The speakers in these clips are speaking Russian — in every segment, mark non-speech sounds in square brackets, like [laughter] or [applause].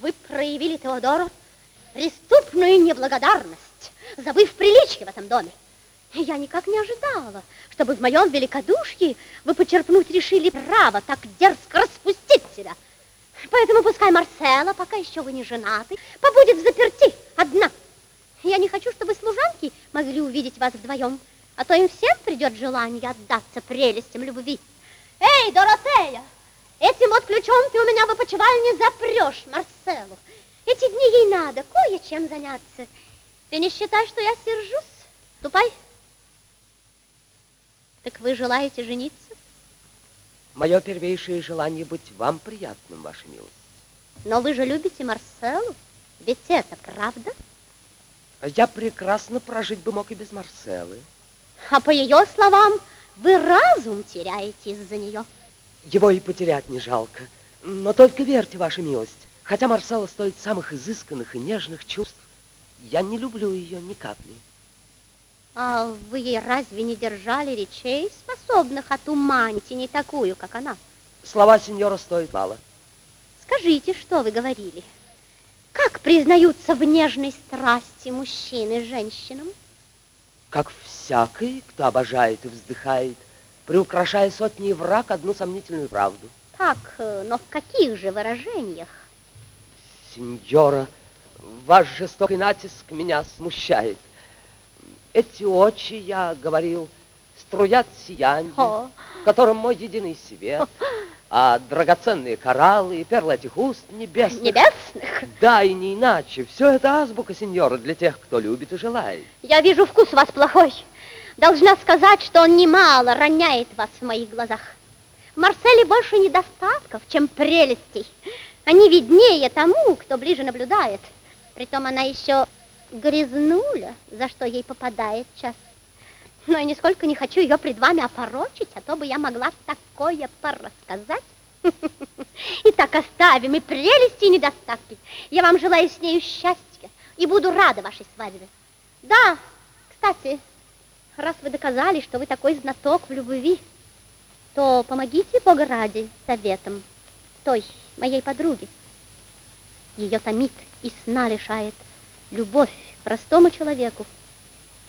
Вы проявили Теодору преступную неблагодарность, забыв приличие в этом доме. Я никак не ожидала, чтобы в моем великодушии вы почерпнуть решили право так дерзко распустить себя. Поэтому пускай Марсела, пока еще вы не женаты, побудет в заперти одна. Я не хочу, чтобы служанки могли увидеть вас вдвоем, а то им всем придет желание отдаться прелестям любви. Эй, Доротея, этим вот ключом ты у меня в опочивальне запрешь Марселу. Эти дни ей надо кое-чем заняться. Ты не считай, что я сержусь? Ступай. Так вы желаете жениться? Мое первейшее желание быть вам приятным, ваша милость. Но вы же любите Марселу, ведь это правда? Я прекрасно прожить бы мог и без Марселы. А по ее словам, вы разум теряете из-за нее. Его и потерять не жалко. Но только верьте, ваша милость, хотя Марсела стоит самых изысканных и нежных чувств, я не люблю ее ни капли. А вы ей разве не держали речей, способных отуманить и не такую, как она? Слова сеньора стоят мало. Скажите, что вы говорили? Как признаются в нежной страсти мужчины женщинам? Как всякий, кто обожает и вздыхает, приукрашая сотни враг одну сомнительную правду. Так, э, но в каких же выражениях? Сеньора, ваш жестокий натиск меня смущает. Эти очи, я говорил, струят сияние, О. в котором мой единый свет, а драгоценные кораллы и перлы этих уст небесных. Небесных? Да, и не иначе. Все это азбука, сеньора, для тех, кто любит и желает. Я вижу, вкус у вас плохой. Должна сказать, что он немало роняет вас в моих глазах. В Марселе больше недостатков, чем прелестей. Они виднее тому, кто ближе наблюдает. Притом она еще грязнуля, за что ей попадает час. Но я нисколько не хочу ее пред вами опорочить, а то бы я могла такое порассказать. [laughs] Итак, оставим и прелести, и недостатки. Я вам желаю с нею счастья и буду рада вашей свадьбе. Да, кстати, раз вы доказали, что вы такой знаток в любви, то помогите, Бога ради, советом той, моей подруги. Ее томит и сна лишает любовь к простому человеку.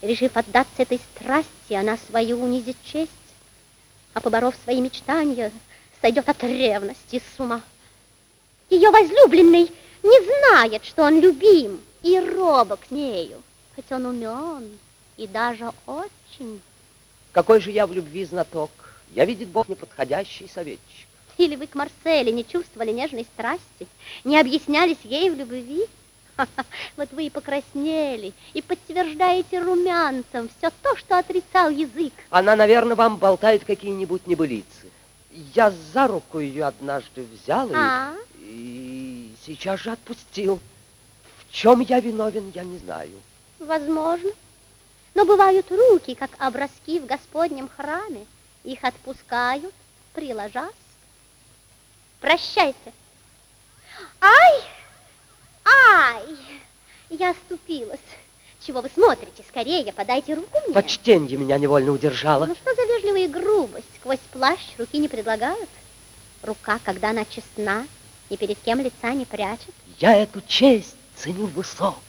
Решив отдаться этой страсти, она свою унизит честь, а поборов свои мечтания, сойдет от ревности с ума. Ее возлюбленный не знает, что он любим и робок с нею, хоть он умен и даже очень. Какой же я в любви знаток. Я, видит Бог, неподходящий советчик. Или вы к Марселе не чувствовали нежной страсти, не объяснялись ей в любви? Вот вы и покраснели, и подтверждаете румянцем все то, что отрицал язык. Она, наверное, вам болтает какие-нибудь небылицы. Я за руку ее однажды взял и, А? и сейчас же отпустил. В чем я виновен, я не знаю. Возможно. Но бывают руки, как образки в Господнем храме. Их отпускают, приложась. Прощайте. Ай! Ай! Я оступилась. Чего вы смотрите? Скорее, подайте руку мне. Почтенье меня невольно удержало. Ну что за вежливая грубость? Сквозь плащ руки не предлагают? Рука, когда она честна, и перед кем лица не прячет? Я эту честь ценю высоко.